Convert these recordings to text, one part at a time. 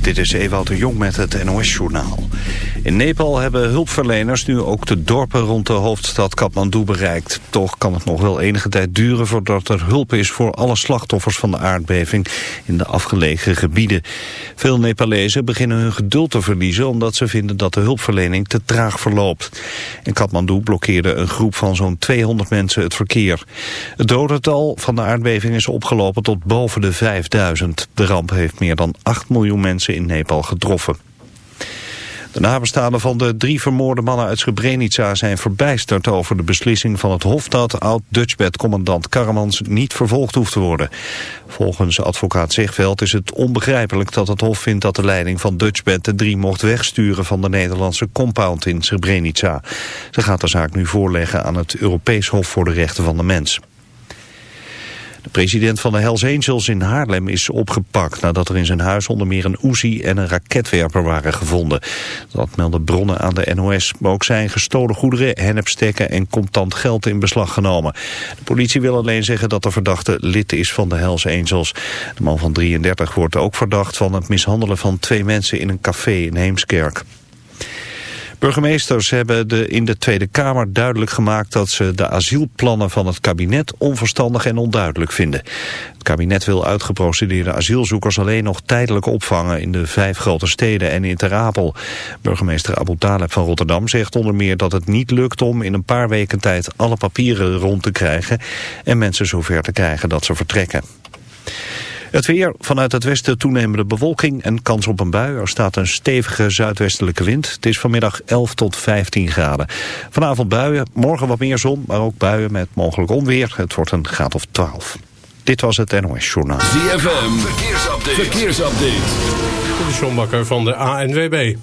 Dit is Ewout de Jong met het NOS-journaal. In Nepal hebben hulpverleners nu ook de dorpen rond de hoofdstad Kathmandu bereikt. Toch kan het nog wel enige tijd duren voordat er hulp is voor alle slachtoffers van de aardbeving in de afgelegen gebieden. Veel Nepalezen beginnen hun geduld te verliezen omdat ze vinden dat de hulpverlening te traag verloopt. In Kathmandu blokkeerde een groep van zo'n 200 mensen het verkeer. Het dodental van de aardbeving is opgelopen tot boven de 5000. De ramp heeft meer dan 8 miljoen mensen in Nepal getroffen. De nabestaanden van de drie vermoorde mannen uit Srebrenica zijn verbijsterd over de beslissing van het Hof dat oud-Dutchbed-commandant Karamans niet vervolgd hoeft te worden. Volgens advocaat Zegveld is het onbegrijpelijk dat het Hof vindt dat de leiding van Dutchbed de drie mocht wegsturen van de Nederlandse compound in Srebrenica. Ze gaat de zaak nu voorleggen aan het Europees Hof voor de Rechten van de Mens. De president van de Hells Angels in Haarlem is opgepakt nadat er in zijn huis onder meer een Uzi en een raketwerper waren gevonden. Dat melden bronnen aan de NOS. Ook zijn gestolen goederen, hennepstekken en contant geld in beslag genomen. De politie wil alleen zeggen dat de verdachte lid is van de Hells Angels. De man van 33 wordt ook verdacht van het mishandelen van twee mensen in een café in Heemskerk. Burgemeesters hebben de, in de Tweede Kamer duidelijk gemaakt dat ze de asielplannen van het kabinet onverstandig en onduidelijk vinden. Het kabinet wil uitgeprocedeerde asielzoekers alleen nog tijdelijk opvangen in de vijf grote steden en in Ter Apel. Burgemeester Abu Taleb van Rotterdam zegt onder meer dat het niet lukt om in een paar weken tijd alle papieren rond te krijgen en mensen zover te krijgen dat ze vertrekken. Het weer, vanuit het westen toenemende bewolking en kans op een bui. Er staat een stevige zuidwestelijke wind. Het is vanmiddag 11 tot 15 graden. Vanavond buien, morgen wat meer zon, maar ook buien met mogelijk onweer. Het wordt een graad of 12. Dit was het NOS Journaal. ZFM, verkeersupdate. verkeersupdate. De Sjombakker van de ANWB.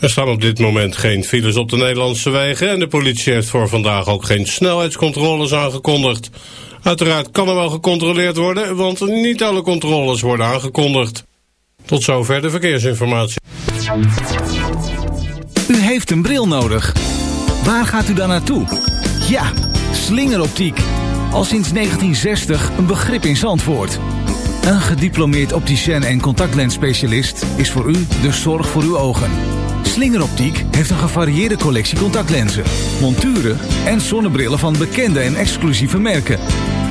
Er staan op dit moment geen files op de Nederlandse wegen... en de politie heeft voor vandaag ook geen snelheidscontroles aangekondigd. Uiteraard kan er wel gecontroleerd worden, want niet alle controles worden aangekondigd. Tot zover de verkeersinformatie. U heeft een bril nodig. Waar gaat u dan naartoe? Ja, slingeroptiek. Al sinds 1960 een begrip in Zandvoort. Een gediplomeerd opticien en contactlensspecialist is voor u de zorg voor uw ogen. Slingeroptiek heeft een gevarieerde collectie contactlenzen, monturen en zonnebrillen van bekende en exclusieve merken.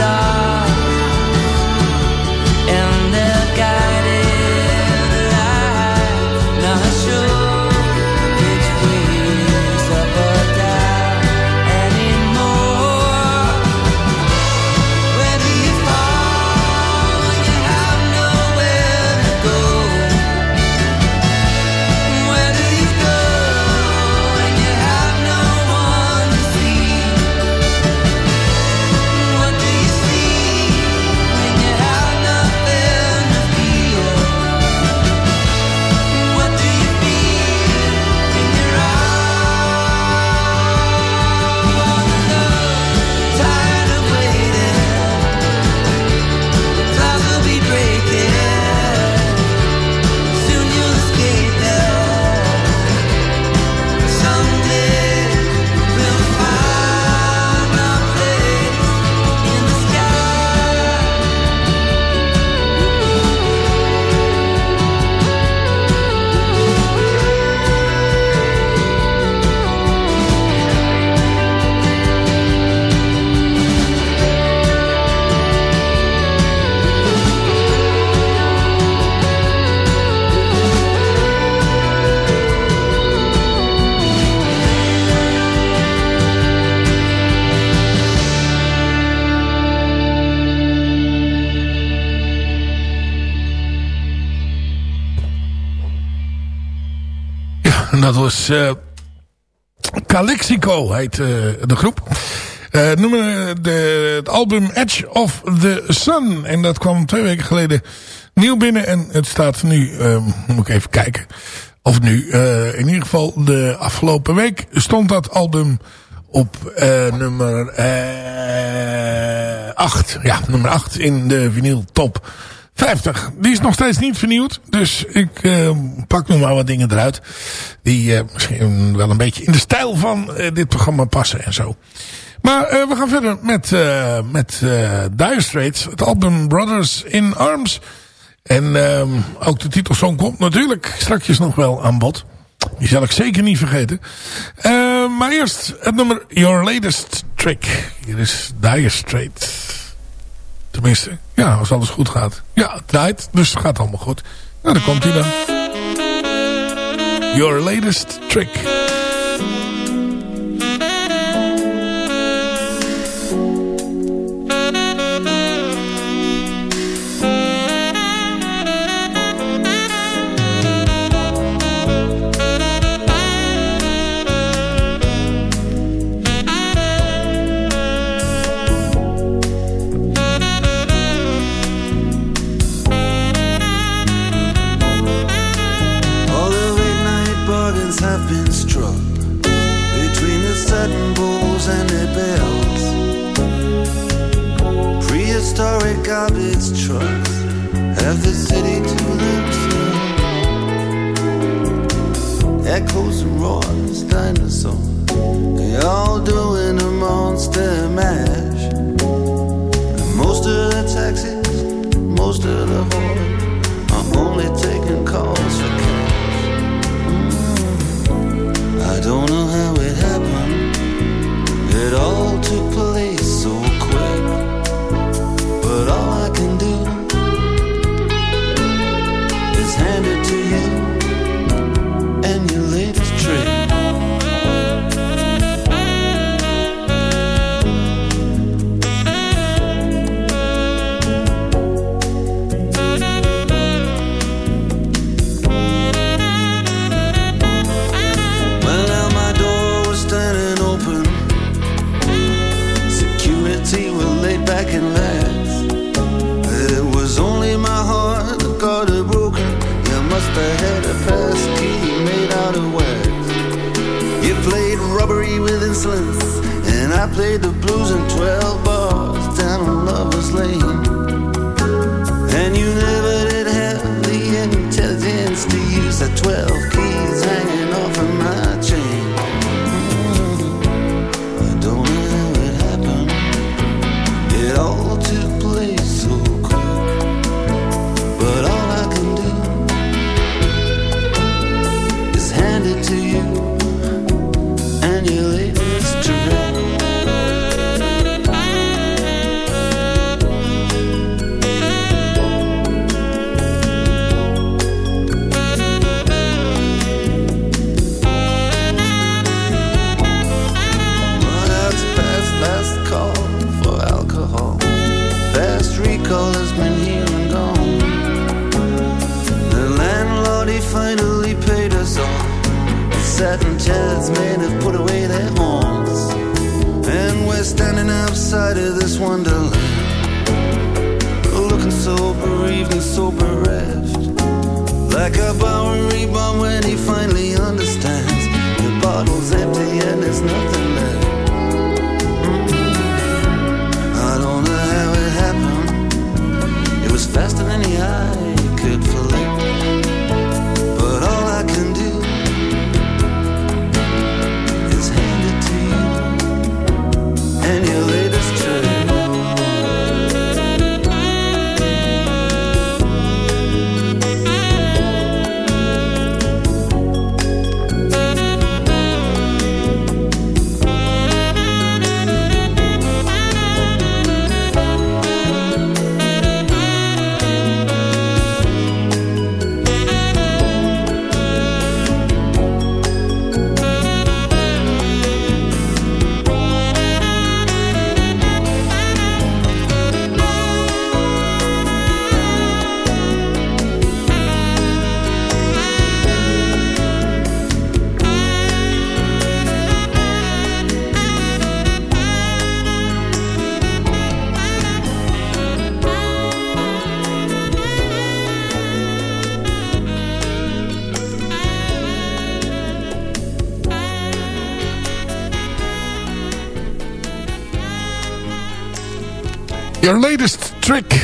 vida. Uh, Calixico, heet uh, de groep. Uh, noemen de, het album Edge of the Sun. En dat kwam twee weken geleden nieuw binnen. En het staat nu, uh, moet ik even kijken. Of nu, in ieder geval de afgelopen week stond dat album op nummer 8. ja, nummer 8 in de vinyl top 50. Die is nog steeds niet vernieuwd. Dus ik uh, pak nog maar wat dingen eruit. Die uh, misschien wel een beetje in de stijl van uh, dit programma passen en zo. Maar we gaan verder met, met Dire Straits. Het album Brothers in Arms. En ook de titelsong komt natuurlijk straks nog wel aan bod. Die zal ik zeker niet vergeten. maar eerst het nummer Your Latest Trick. Hier is Dire Straits. Tenminste, ja, als alles goed gaat. Ja, het draait, dus het gaat allemaal goed. Nou, dan komt hij dan. Your latest trick. echoes and roars, dinosaurs. They all doing a monster mash. And most of the taxis, most of the whores are only taking calls for cash. Mm -hmm. I don't know.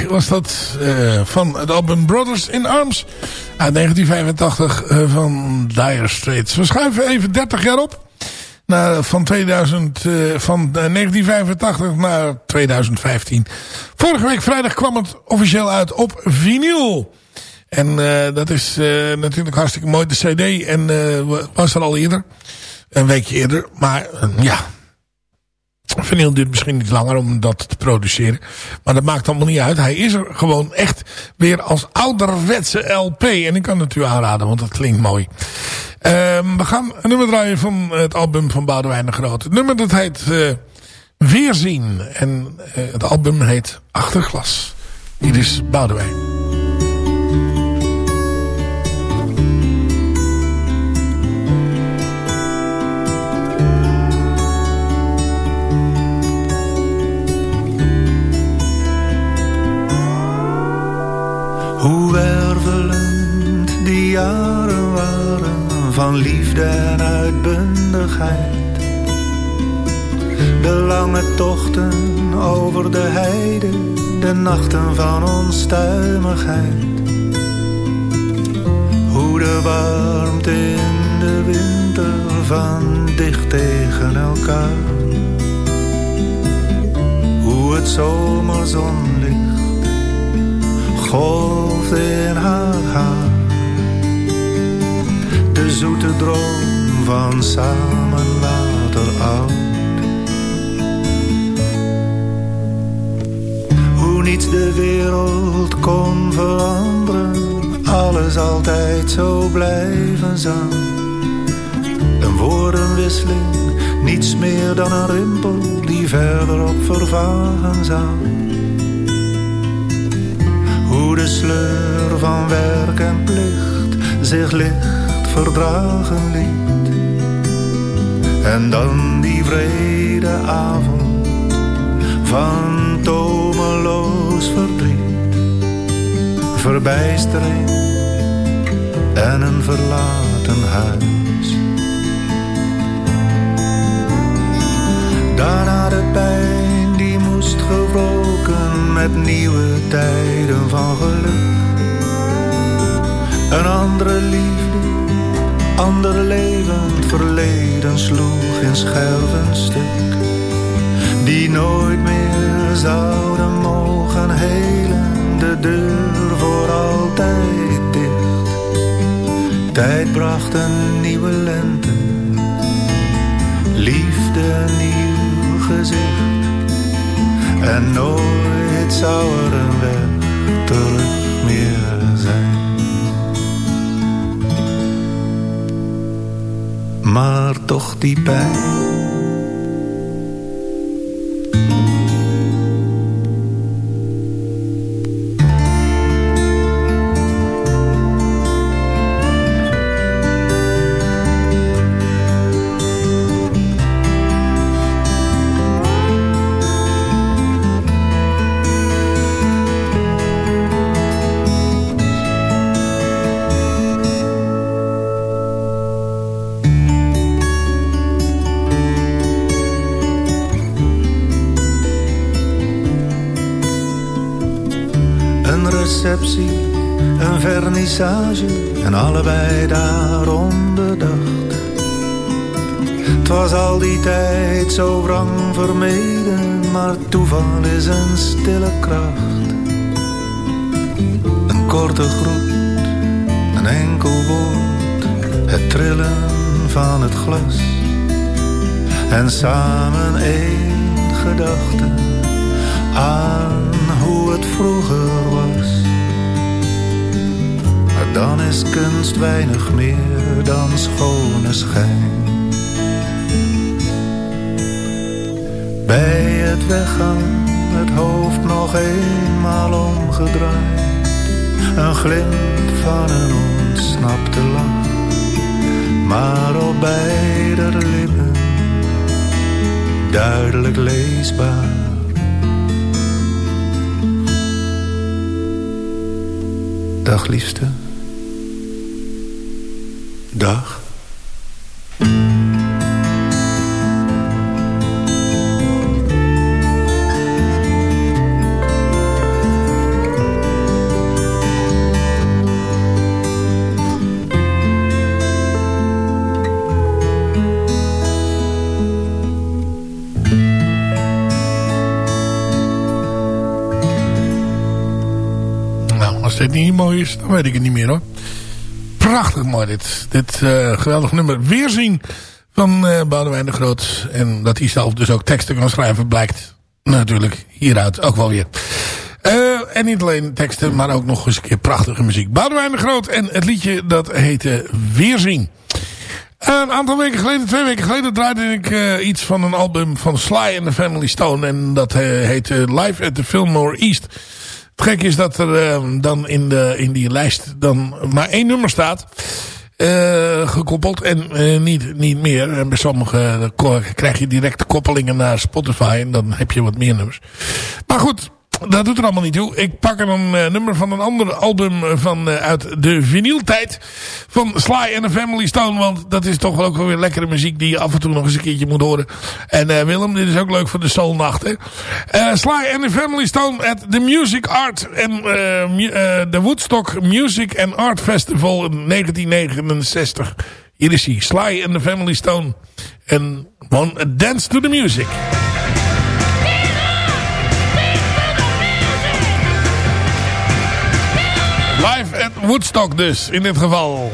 Was dat uh, van het album Brothers in Arms uit 1985 uh, van Dire Straits. We schuiven even 30 jaar op. Van, 2000, uh, van 1985 naar 2015. Vorige week vrijdag kwam het officieel uit op vinyl. En dat is natuurlijk hartstikke mooi. De cd en, was er al eerder. Een weekje eerder. Maar ja, Vinyl duurt misschien iets langer om dat te produceren. Maar dat maakt allemaal niet uit. Hij is er gewoon echt weer als ouderwetse LP. En ik kan het u aanraden, want dat klinkt mooi. Um, we gaan een nummer draaien van het album van Boudewijn de Groot. Nummer dat heet uh, Weerzien. En uh, het album heet Achterglas. Hier is Boudewijn. Hoe wervelend die jaren waren van liefde en uitbundigheid. De lange tochten over de heide, de nachten van onstuimigheid. Hoe de warmte in de winter van dicht tegen elkaar. Hoe het zomerzonlicht golft in haar haar. De zoete droom van samen later oud. Hoe niets de wereld kon veranderen, alles altijd zo blijven zou. Een woordenwisseling, niets meer dan een rimpel die verderop vervagen hoe de sleur van werk en plicht zich licht verdragen liet. En dan die vrede avond van tomeloos verdriet, verbijstering en een verlaten huis. Daarna de pijn met nieuwe tijden van geluk. Een andere liefde, ander levend verleden sloeg in scherven stuk. Die nooit meer zouden mogen helen, de deur voor altijd dicht. Tijd bracht een nieuwe lente, liefde een nieuw gezicht. En nooit zou er een weg terug meer zijn. Maar toch die pijn en allebei daarom bedacht. Het was al die tijd zo wrang vermeden, maar toeval is een stille kracht. Een korte groet, een enkel woord, het trillen van het glas. En samen één gedachte aan hoe het vroeger was dan is kunst weinig meer dan schone schijn. Bij het weggaan, het hoofd nog eenmaal omgedraaid. Een glimp van een ontsnapte lach, maar op beide lippen duidelijk leesbaar. Dag liefste. Dan weet ik het niet meer hoor. Prachtig mooi dit. Dit uh, geweldig nummer. Weerzien van uh, Boudewijn de Groot. En dat hij zelf dus ook teksten kan schrijven blijkt natuurlijk hieruit ook wel weer. Uh, en niet alleen teksten, maar ook nog eens een keer prachtige muziek. Boudewijn de Groot en het liedje dat heette Weerzien. Een aantal weken geleden, twee weken geleden, draaide ik iets van een album van Sly and the Family Stone. En dat uh, heette Live at the Fillmore East. Het gek is dat er uh, dan in, de, in die lijst dan maar één nummer staat. gekoppeld en niet, niet meer. En bij sommigen krijg je direct koppelingen naar Spotify. En dan heb je wat meer nummers. Maar goed, dat doet er allemaal niet toe. Ik pak er een uh, nummer van een ander album van, uh, uit de vinyltijd. Van Sly and the Family Stone. Want dat is toch ook wel weer lekkere muziek die je af en toe nog eens een keertje moet horen. En Willem, dit is ook leuk voor de soulnacht. Hè? Sly and the Family Stone at the Music Art en de Woodstock Music and Art Festival in 1969. Hier is hij, Sly and the Family Stone. En One Dance to the Music. Woodstock dus, in dit geval.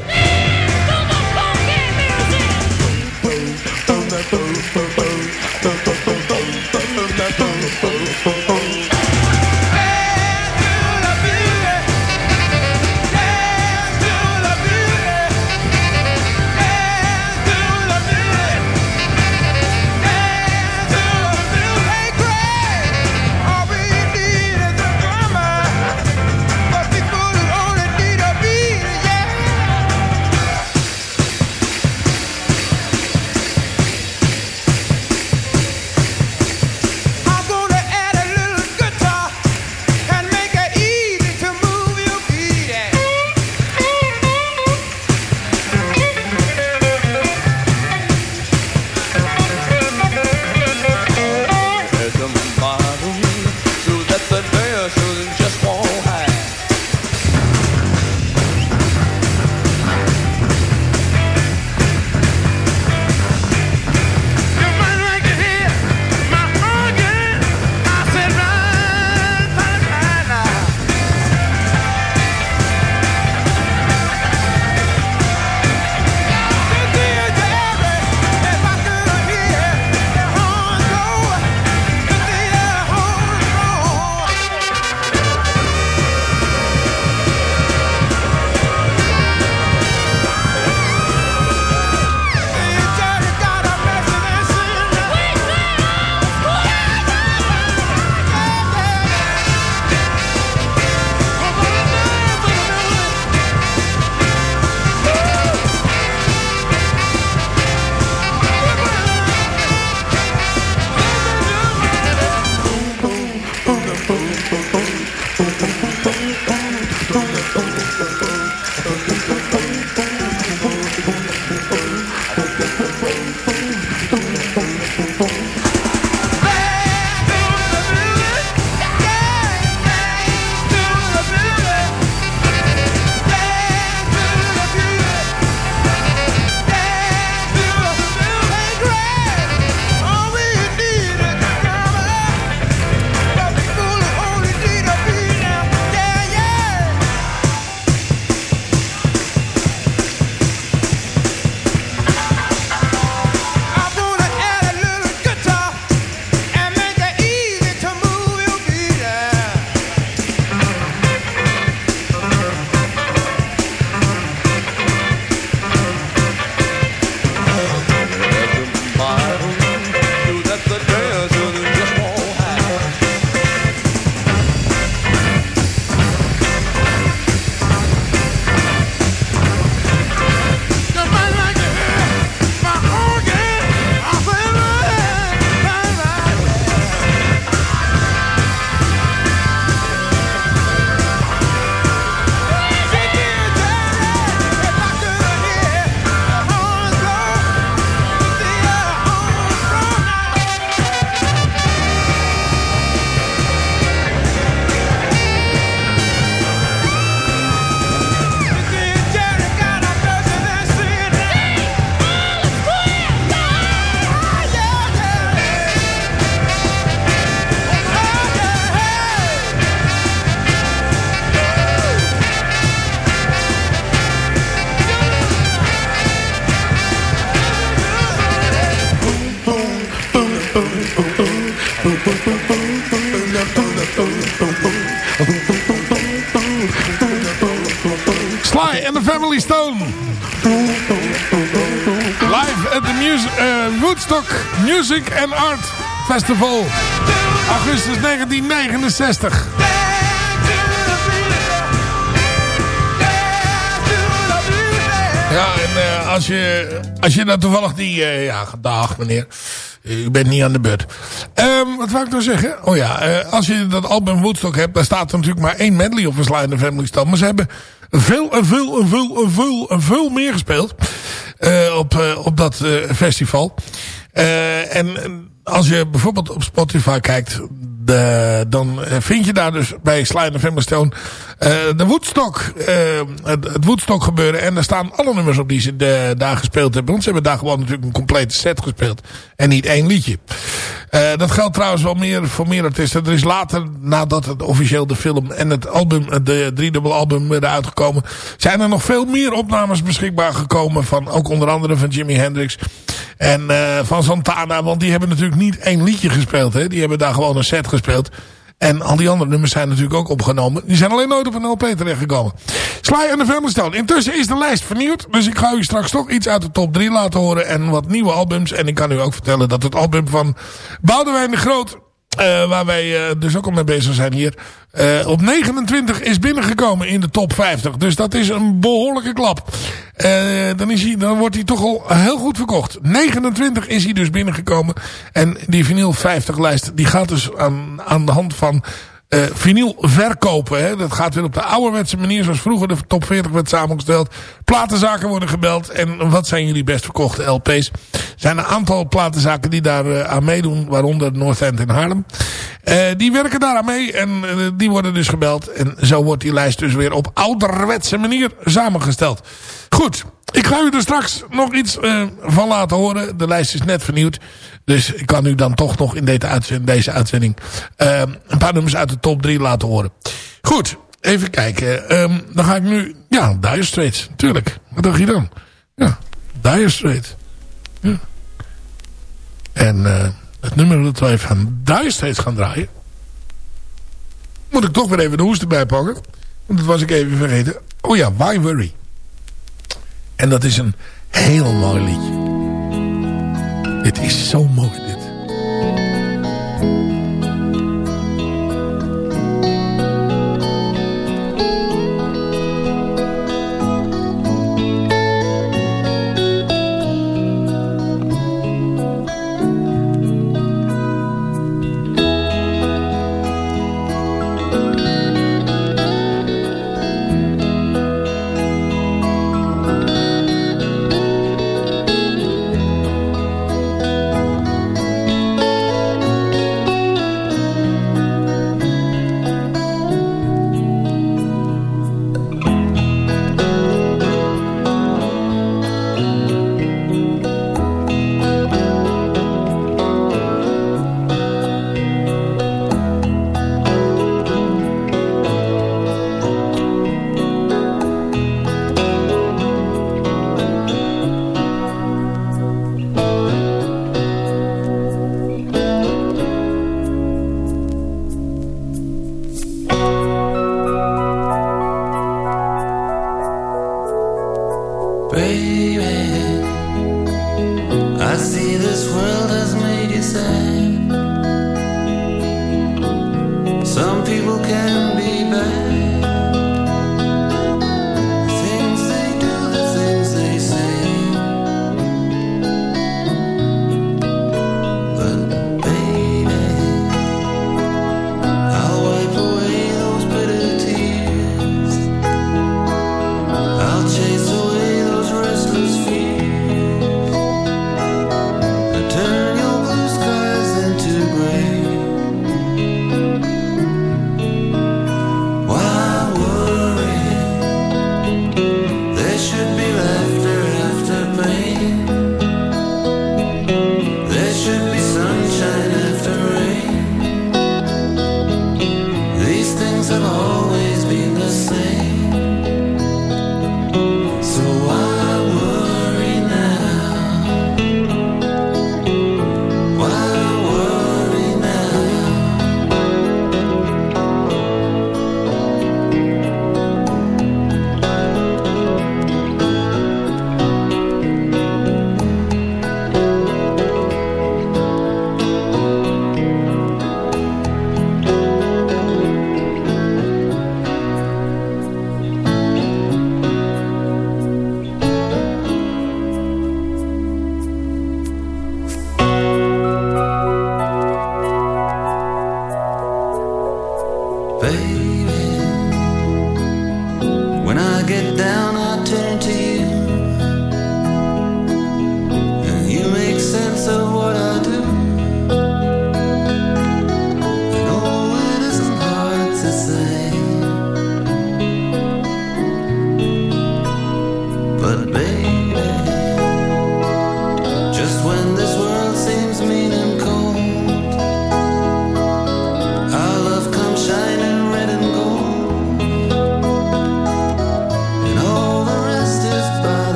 Woodstock Music and Art Festival. Augustus 1969. Ja, en uh, als je, als je dan toevallig die... Uh, ja, dag meneer. U bent niet aan de beurt. Um, wat wou ik nou zeggen? Oh ja, uh, als je dat album Woodstock hebt... daar staat er natuurlijk maar één medley op een Sly Family Stone. Maar ze hebben veel en veel en veel en veel en veel meer gespeeld. Op, op dat festival. En als je bijvoorbeeld op Spotify kijkt de, dan vind je daar dus bij Sly and Stone uh, de Woodstock, het, het, Woodstock gebeuren. En daar staan alle nummers op die ze de, daar gespeeld hebben. Want ze hebben daar gewoon natuurlijk een complete set gespeeld. En niet één liedje. Uh, dat geldt trouwens wel meer voor meer artiesten. Er is later, nadat het officieel de film en het album, de driedubbel album werden uitgekomen. Zijn er nog veel meer opnames beschikbaar gekomen. Van ook onder andere van Jimi Hendrix. En van Santana. Want die hebben natuurlijk niet één liedje gespeeld. Hè. Die hebben daar gewoon een set gespeeld. En al die andere nummers zijn natuurlijk ook opgenomen. Die zijn alleen nooit op een LP terechtgekomen. Sly en de Family Stone. Intussen is de lijst vernieuwd. Dus ik ga u straks toch iets uit de top 3 laten horen. En wat nieuwe albums. En ik kan u ook vertellen dat het album van Boudewijn de Groot uh, waar wij uh, dus ook al mee bezig zijn hier. Uh, op 29 is binnengekomen in de top 50. Dus dat is een behoorlijke klap. dan, is hij, dan wordt hij toch al heel goed verkocht. 29 is hij dus binnengekomen. En die vinyl 50 lijst die gaat dus aan, aan de hand van uh, vinyl verkopen. Hè. Dat gaat weer op de ouderwetse manier zoals vroeger de top 40 werd samengesteld. Platenzaken worden gebeld. En wat zijn jullie best verkochte LP's? Er zijn een aantal platenzaken die daar uh, aan meedoen. Waaronder North End in Haarlem. Uh, die werken daar aan mee. En die worden dus gebeld. En zo wordt die lijst dus weer op ouderwetse manier samengesteld. Goed. Ik ga u er straks nog iets van laten horen. De lijst is net vernieuwd. Dus ik kan u dan toch nog in deze uitzending, uh, een paar nummers uit de top 3 laten horen. Goed, even kijken. Um, dan ga ik nu... Ja, Dire Straits, natuurlijk. Wat dacht je dan? Ja, Dire Straits. Ja. En uh, het nummer dat even van Dire Straits gaan draaien... moet ik toch weer even de hoest erbij pakken. Want dat was ik even vergeten. Oh ja, Why Worry. En dat is een heel mooi liedje. Dit is zo mooi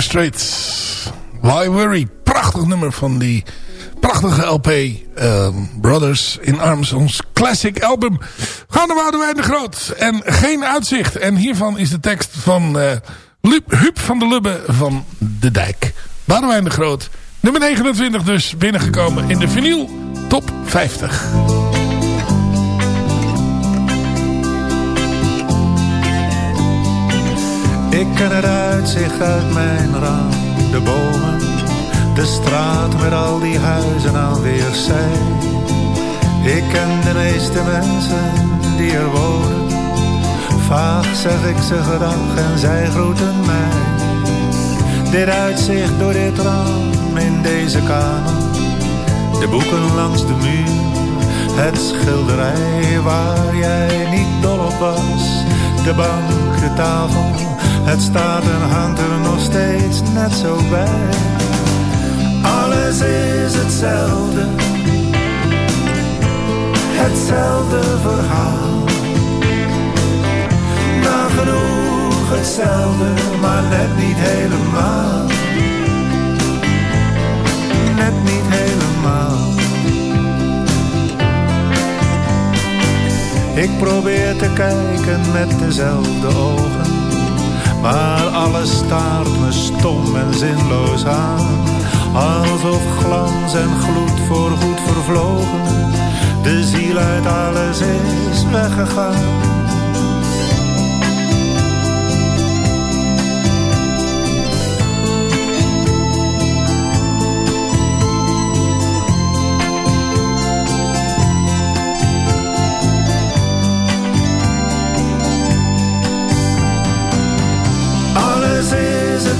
Dire. Why Worry. Prachtig nummer van die prachtige LP. ehm, Brothers in Arms. Ons classic album. Gaan naar Woudewijn de Groot. En geen uitzicht. En hiervan is de tekst van Lup- Huub van der Lubbe van De Dijk. Woudewijn de Groot. Nummer 29 dus binnengekomen in de vinyl top 50. Ik ken het uitzicht uit mijn raam, de bomen, de straat met al die huizen aan weerszij. Ik ken de meeste mensen die er wonen. Vaag zeg ik ze gedag en zij groeten mij. Dit uitzicht door dit raam in deze kamer. De boeken langs de muur, het schilderij waar jij niet dol op was. De bank, de tafel, het staat en hangt er nog steeds net zo bij. Alles is hetzelfde, hetzelfde verhaal. Nagenoeg hetzelfde, maar net niet helemaal. Net niet helemaal. Ik probeer te kijken met dezelfde ogen. Maar alles staart me stom en zinloos aan. Alsof glans en gloed voorgoed vervlogen. De ziel uit alles is weggegaan.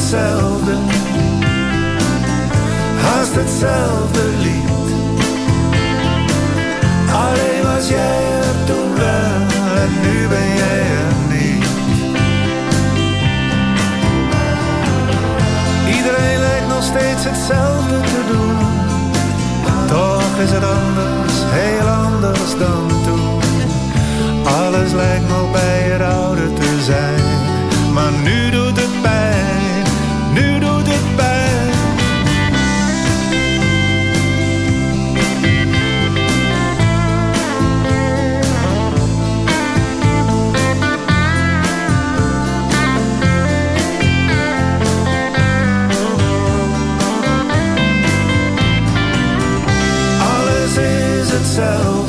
Hetzelfde, haast hetzelfde lied. Alleen was jij er toen wel en nu ben jij er niet. Iedereen lijkt nog steeds hetzelfde te doen. Toch is het anders, heel anders dan toen. Alles lijkt nog bij het oude te zijn. Maar nu doet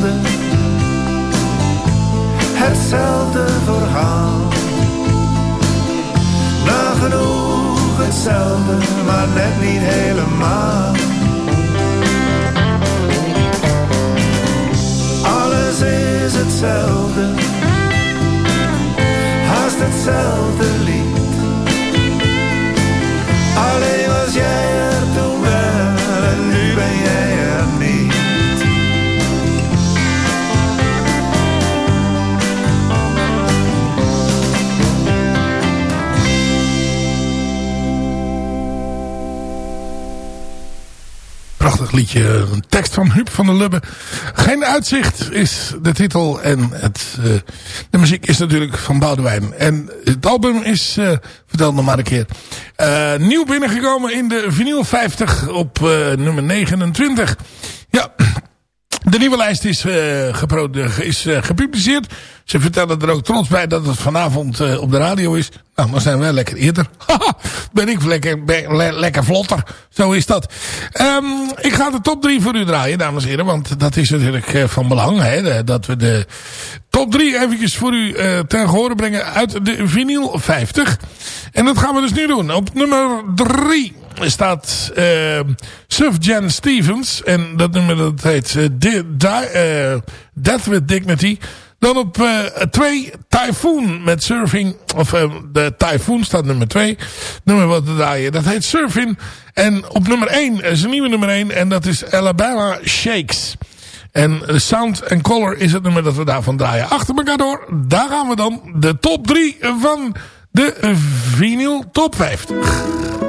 hetzelfde, hetzelfde verhaal. Nagenoeg hetzelfde, maar net niet helemaal. Alles is hetzelfde, haast hetzelfde lied. Alleen Liedje. Een tekst van Huub van der Lubbe. Geen uitzicht is de titel. En het, eh, de muziek is natuurlijk van Boudewijn. En het album is, eh, vertel nog maar een keer, eh, nieuw binnengekomen in de vinyl 50 op nummer 29. Ja, de nieuwe lijst is, eh, is eh, gepubliceerd. Ze vertellen er ook trots bij dat het vanavond eh, op de radio is. Nou, dan zijn wij lekker eerder. Ben ik lekker, lekker vlotter. Zo is dat. Ehm, ik ga de top 3 voor u draaien, dames en heren. Want dat is natuurlijk van belang. Hè, dat we de top 3 eventjes voor u ten gehore brengen uit de vinyl 50. En dat gaan we dus nu doen. Op nummer 3 staat uh, Jan Stevens. En dat nummer dat heet eh, eh, Death with Dignity. Dan op 2 Typhoon met Surfing. Of eh, de Typhoon staat nummer 2. Nummer wat draaien. Dat heet Surfing. En op nummer 1 is een nieuwe nummer 1. En dat is Alabama Shakes. En eh, Sound and Color is het nummer dat we daarvan draaien. Achter elkaar door. Daar gaan we dan. De top 3 van de eh, vinyl top 50.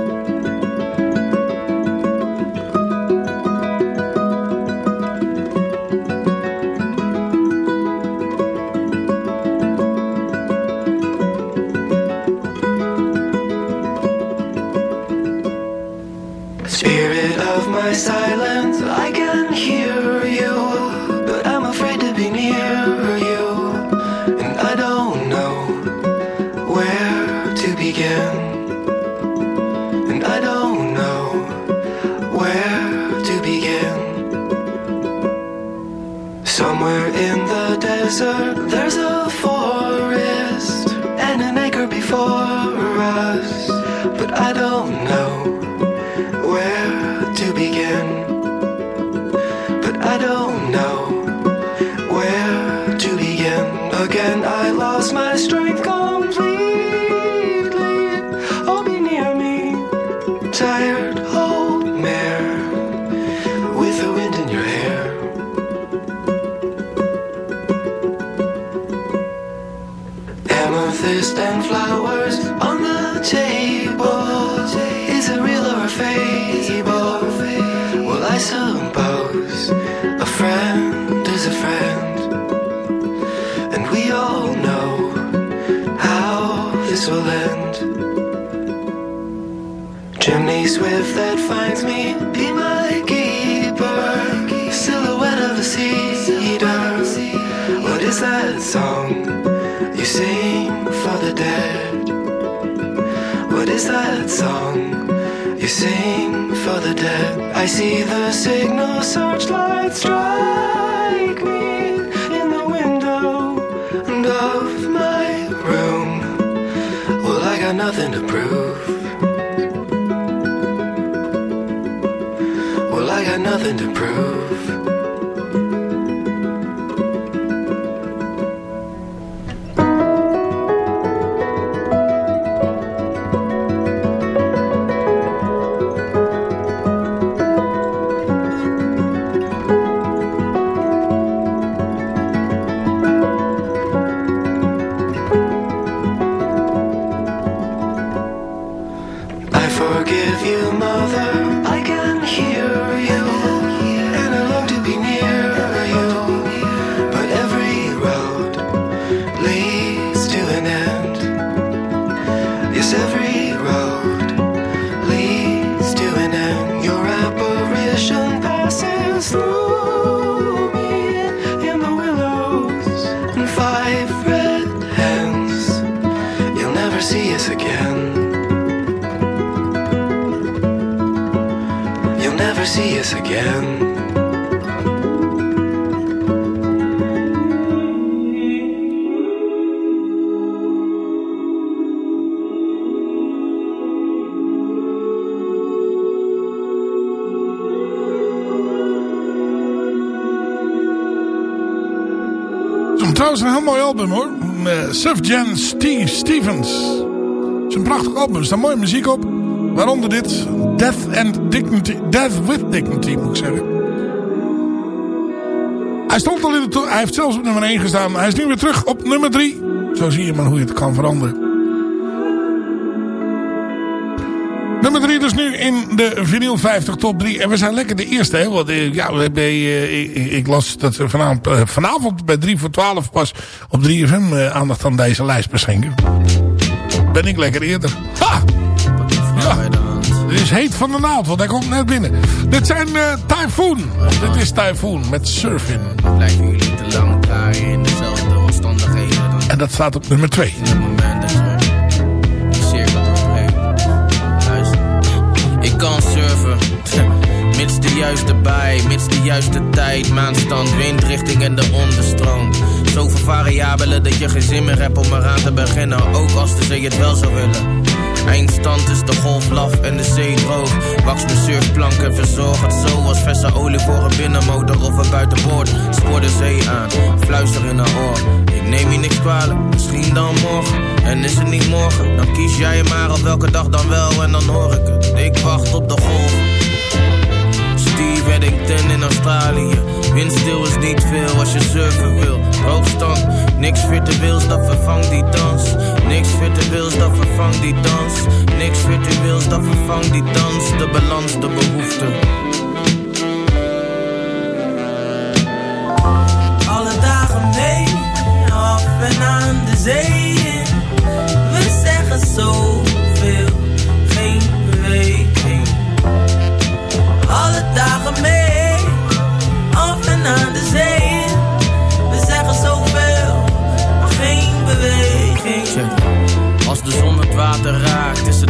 And flowers on the table. Is it real or a fable? Well, I suppose a friend is a friend. And we all know how this will end. Chimney swift that finds me, be my keeper. Silhouette of a cedar. What is that song you sing the dead? What is that song you sing for the dead? I see the signal searchlight strike me in the window and of my room. Well, I got nothing to prove. Uh, Suf Jan Steve Stevens. Het is een prachtig album. Er staat mooie muziek op. Waaronder dit. Death and Dignity. Death with Dignity moet ik zeggen. Hij stond al in de... Hij heeft zelfs op nummer 1 gestaan. Hij is nu weer terug op nummer 3. Zo zie je maar hoe je het kan veranderen. Nummer 3 dus nu in de vinyl 50 top 3. En we zijn lekker de eerste. Hè? Want eh, ja, bij, uh, ik, ik, las dat we vanavond, uh, vanavond bij 3 voor 12 pas op 3FM uh, aandacht aan deze lijst beschenken. Ben ik lekker eerder. Ha! Ja. Het is heet van de naald, want hij komt net binnen. Dit zijn uh, Typhoon. Dit is Typhoon met Surfing. Blijven jullie te lang draaien in dezelfde omstandigheden. En dat staat op nummer 2. Juiste bij, mits de juiste tijd. Maanstand, windrichting en de onderstroom. Zoveel variabelen dat je geen zin meer hebt om eraan te beginnen. Ook als de zee het wel zou willen. Eindstand is de golf laf en de zee droog. Wax mijn surfplank en verzorg het zo als verse olie voor een binnenmotor of een buitenboord. Spoor de zee aan, fluister in haar oor. Ik neem je niks kwalijk, misschien dan morgen. En is het niet morgen, dan kies jij maar op welke dag dan wel en dan hoor ik het. Ik wacht op de golf. Steve Eddington in Australië. Windstil is niet veel als je surfen wil. Hoogstand, niks virtueels dat vervangt die dans. Niks virtueels dat vervangt die dans. Niks virtueels dat vervangt die dans. De balans, de behoefte. Alle dagen mee, af en aan de zee.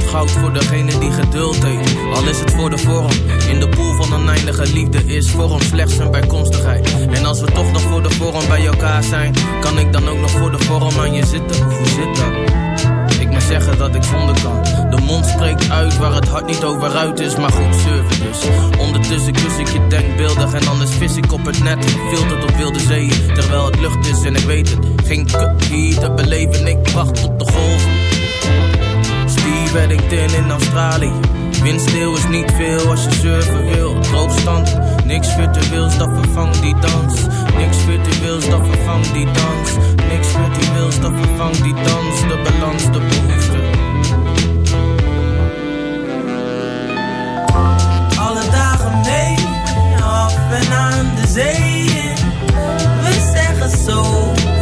Goud voor degene die geduld heeft. Al is het voor de vorm. In de pool van oneindige liefde is vorm slechts een bijkomstigheid. En als we toch nog voor de vorm bij elkaar zijn, kan ik dan ook nog voor de vorm aan je zitten? Hoe zit dat? Ik moet zeggen dat ik zonder kan. De mond spreekt uit waar het hart niet over uit is, maar goed surfen dus. Ondertussen kus ik je denkbeeldig en anders vis ik op het net. Gefilterd op wilde zeeën, terwijl het lucht is en ik weet het. Geen kut hier te beleven, ik wacht op de golven. Steve Eddington in Australië. Windstil is niet veel als je surfen wil. Droogstand, niks virtueels dat vervangt die dans. Niks virtueels dat vervangt die dans. Niks virtueels dat vervangt die dans. De balans, de behoefte. Alle dagen mee, af en aan de zee. We zeggen zoveel,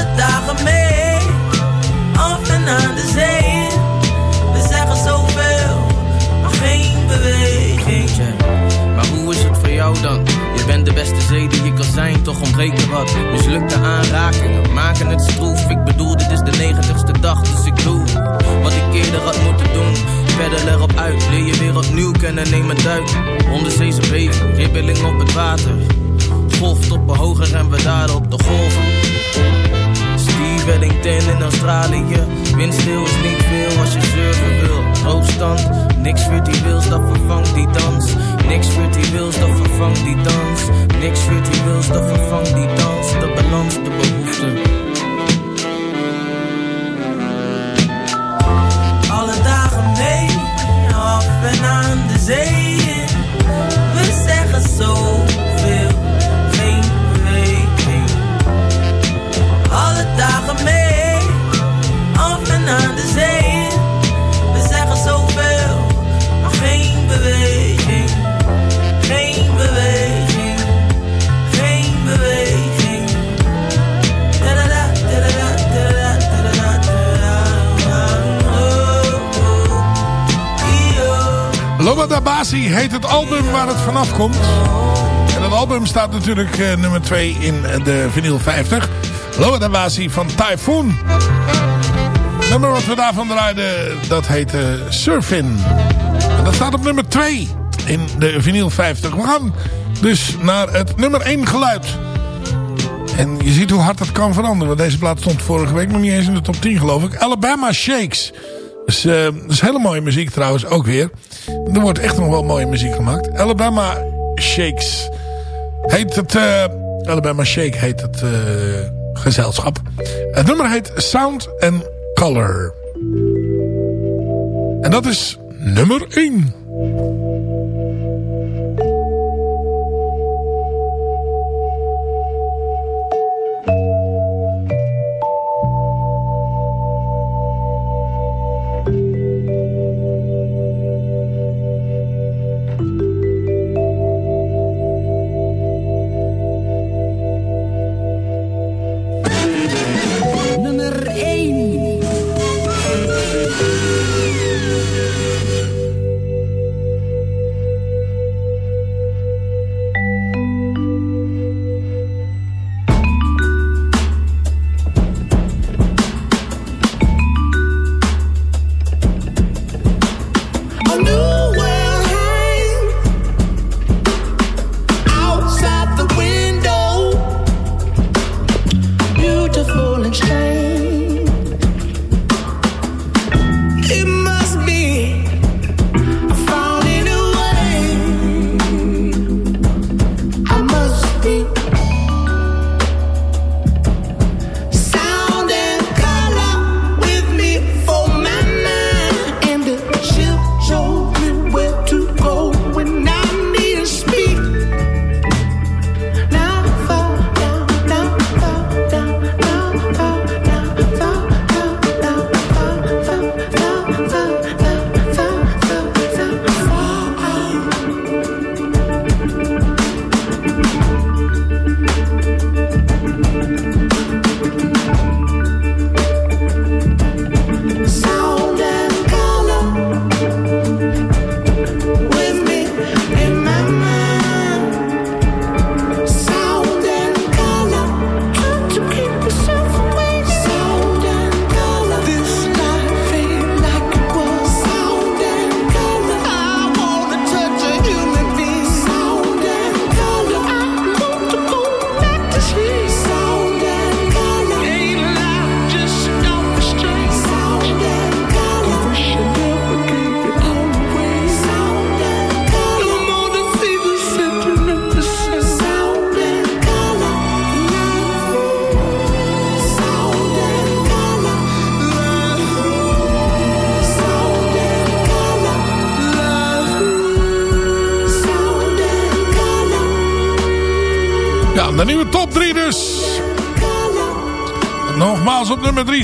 Alle dagen mee, af en aan de zee. We zeggen zoveel, maar geen beweging. Maar hoe is het voor jou dan? Je bent de beste zee die je kan zijn, toch ontbreekt er wat. Mislukte aanrakingen maken het stroef. Ik bedoel, dit is de negentigste dag, dus ik doe wat ik eerder had moeten doen. Verder erop uit, leer je weer opnieuw kennen, neem het uit. Onderzeese beving, ribbeling op het water. Golftoppen hoger en we daar op de golven. Wellington in Australië. Windstil is niet veel als je surfen wil. Hoogstand, niks virtueels dat vervangt die dans. Niks virtueels dat vervangt die dans. Niks virtueels dat vervangt die dans. De balans, de behoefte. Dabasi heet het album waar het vanaf komt. En dat album staat natuurlijk eh, nummer 2 in de vinyl 50. Lola Dabasi van Typhoon. Het nummer wat we daarvan draaiden, dat heet eh, Surfin. En dat staat op nummer 2 in de vinyl 50. We gaan dus naar het nummer 1 geluid. En je ziet hoe hard dat kan veranderen. Want deze plaat stond vorige week nog niet eens in de top 10 geloof ik. Alabama Shakes. Dus, eh, dat is hele mooie muziek trouwens ook weer. Er wordt echt nog wel mooie muziek gemaakt. Alabama Shakes. Heet het... eh Alabama Shake heet het eh, gezelschap. Het nummer heet Sound and Color. En dat is nummer 1.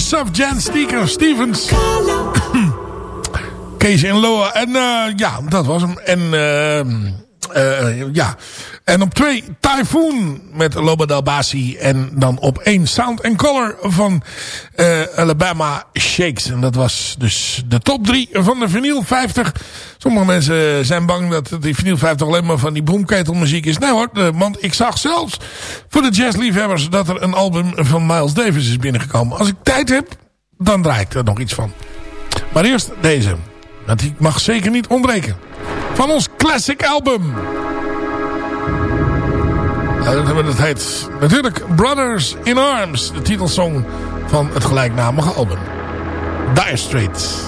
Subjan Sneaker Stevens. Kees en Loa. En eh, ja, dat was hem. En uh, ja, en op 2 Typhoon met Loba Dalbasi. En dan op 1 Sound and Color van eh, Alabama Shakes. En dat was dus de top 3 van de vinyl 50. Sommige mensen zijn bang dat die vinyl 50 alleen maar van die boomketelmuziek is. Nee hoor, eh, want ik zag zelfs voor de jazzliefhebbers dat er een album van Miles Davis is binnengekomen. Als ik tijd heb, dan draai ik er nog iets van. Maar eerst deze. Want die mag zeker niet ontbreken. Van ons classic album. Dat heet natuurlijk Brothers in Arms. De titelsong van het gelijknamige album. Dire Straits.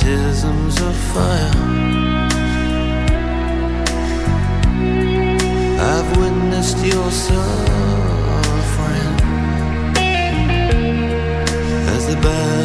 Baptisms of fire. I've witnessed your suffering as the battle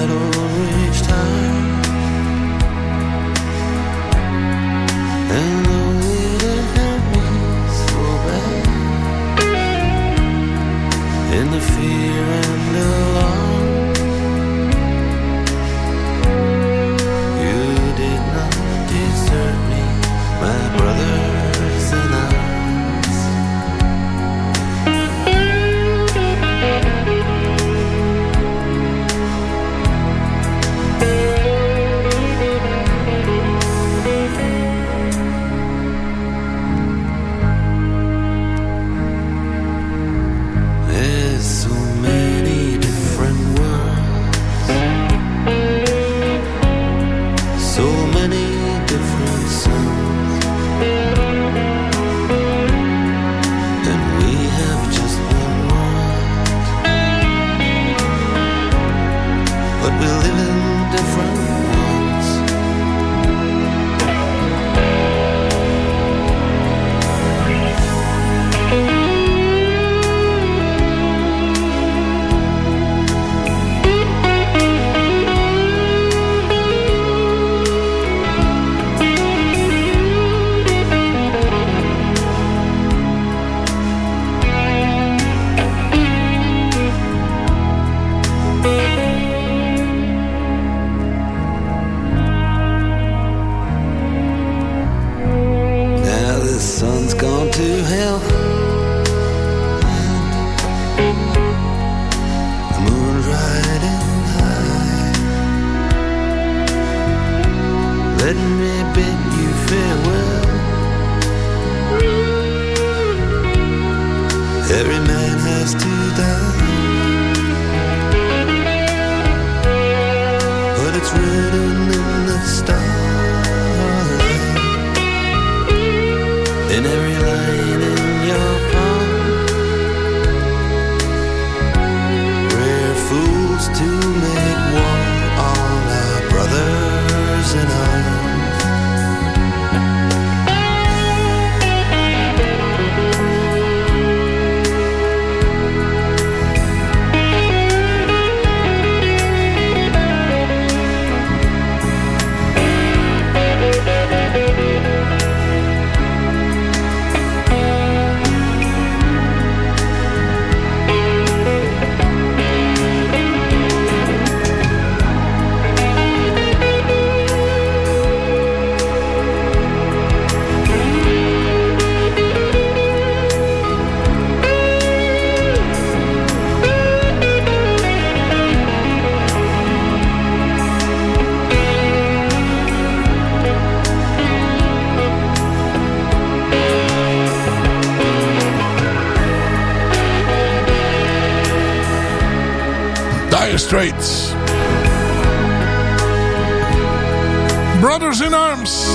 Brothers in Arms.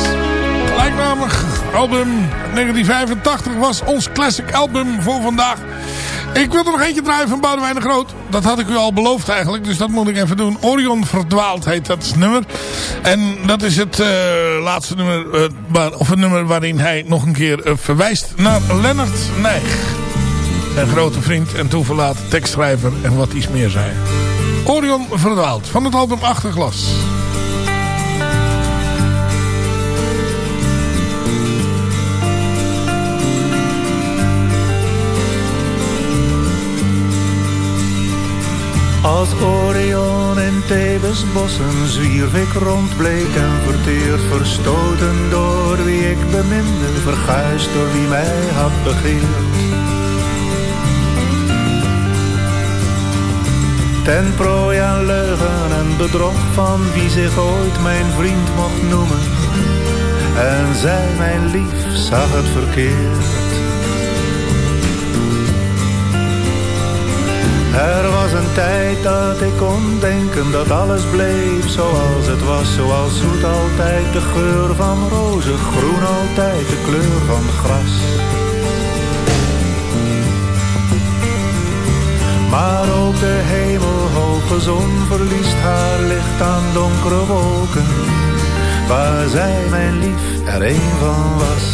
Gelijknamig album 1985 was ons classic album voor vandaag. Ik wil er nog eentje draaien van Boudewijn de Groot. Dat had ik u al beloofd eigenlijk, dus dat moet ik even doen. Orion Verdwaald heet dat nummer. En dat is het eh, laatste nummer, eh, of het nummer waarin hij nog een keer eh, verwijst naar Lennart Nijg. Zijn grote vriend en toeverlaten tekstschrijver en wat iets meer zei. Orion Verdwaald van het album Achterglas. Als Orion in Thebes bossen zwierf ik rond, bleek en verteerd, verstoten door wie ik beminde, verguisd door wie mij had begeerd. Ten prooi aan leugen en bedrog van wie zich ooit mijn vriend mocht noemen. En zij, mijn lief, zag het verkeerd. Er was een tijd dat ik kon denken dat alles bleef zoals het was. Zoals zoet altijd de geur van rozen, groen altijd de kleur van gras. De zon verliest haar licht aan donkere wolken. Waar zij, mijn lief, er een van was.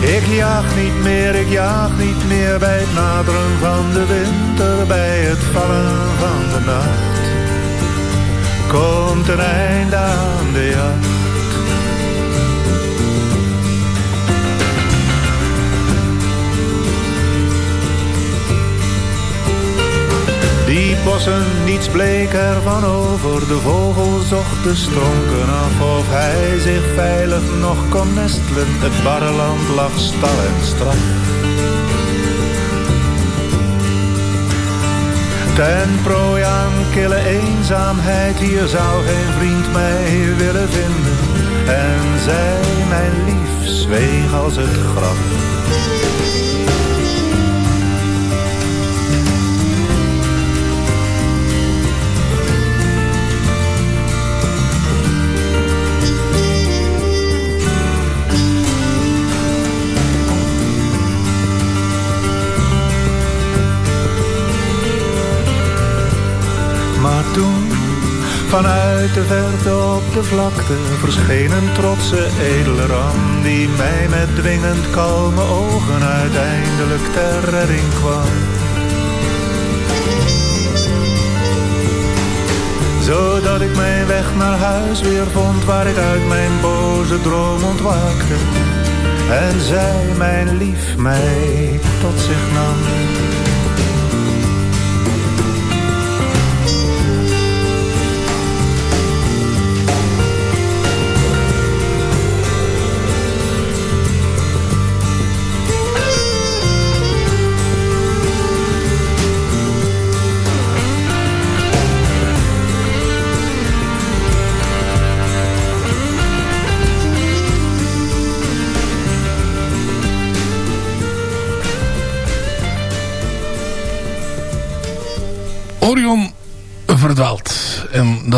Ik jaag niet meer, ik jaag niet meer bij het naderen van de winter, bij het vallen van de nacht. Komt een einde aan de jacht. Die bossen, niets bleek ervan over. De vogel zocht de stronken af of hij zich veilig nog kon nestelen. Het barre land lag stal en strak. Ten prooi aan kille eenzaamheid, hier zou geen vriend mij willen vinden. En zij, mijn lief, zweeg als het graf. Vanuit de verte op de vlakte, verscheen een trotse edele ram die mij met dwingend kalme ogen uiteindelijk ter redding kwam. Zodat ik mijn weg naar huis weer vond waar ik uit mijn boze droom ontwaakte. En zij, mijn lief, mij tot zich nam.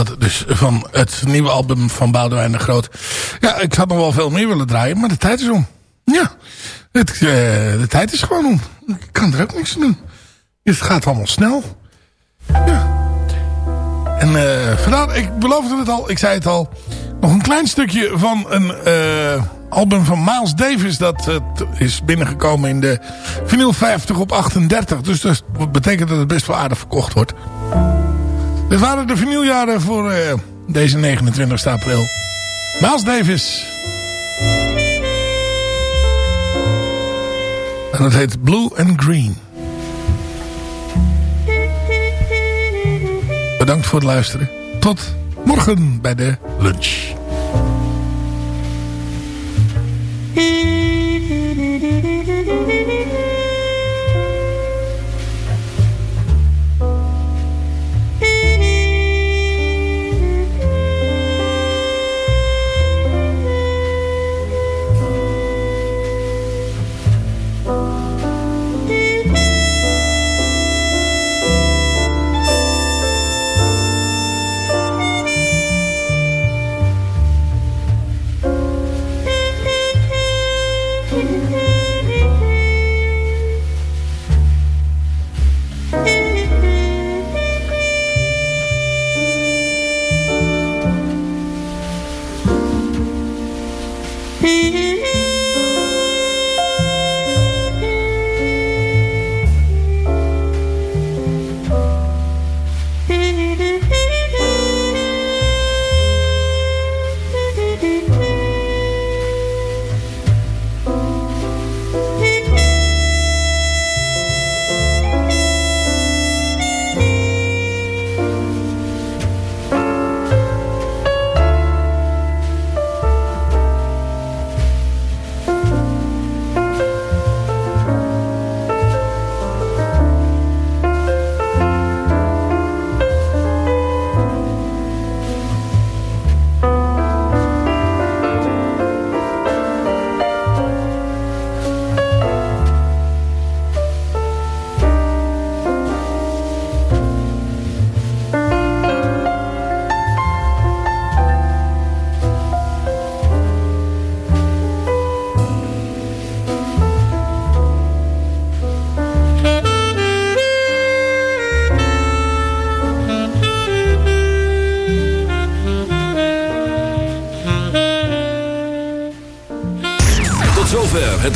Dat dus van het nieuwe album van Boudewijn de Groot. Ja, ik had nog wel veel meer willen draaien, maar de tijd is om. Ja, het, eh, de tijd is gewoon om. Ik kan er ook niks aan doen. Het gaat allemaal snel. Ja. En vandaar, ik beloofde het al, ik zei het al. Nog een klein stukje van een eh, album van Miles Davis. Dat is binnengekomen in de vinyl 50 op 38. Dus dat betekent dat het best wel aardig verkocht wordt. Dit waren de vinyljaren voor eh, deze 29 april. Miles Davis. En dat heet Blue and Green. Bedankt voor het luisteren. Tot morgen bij de lunch.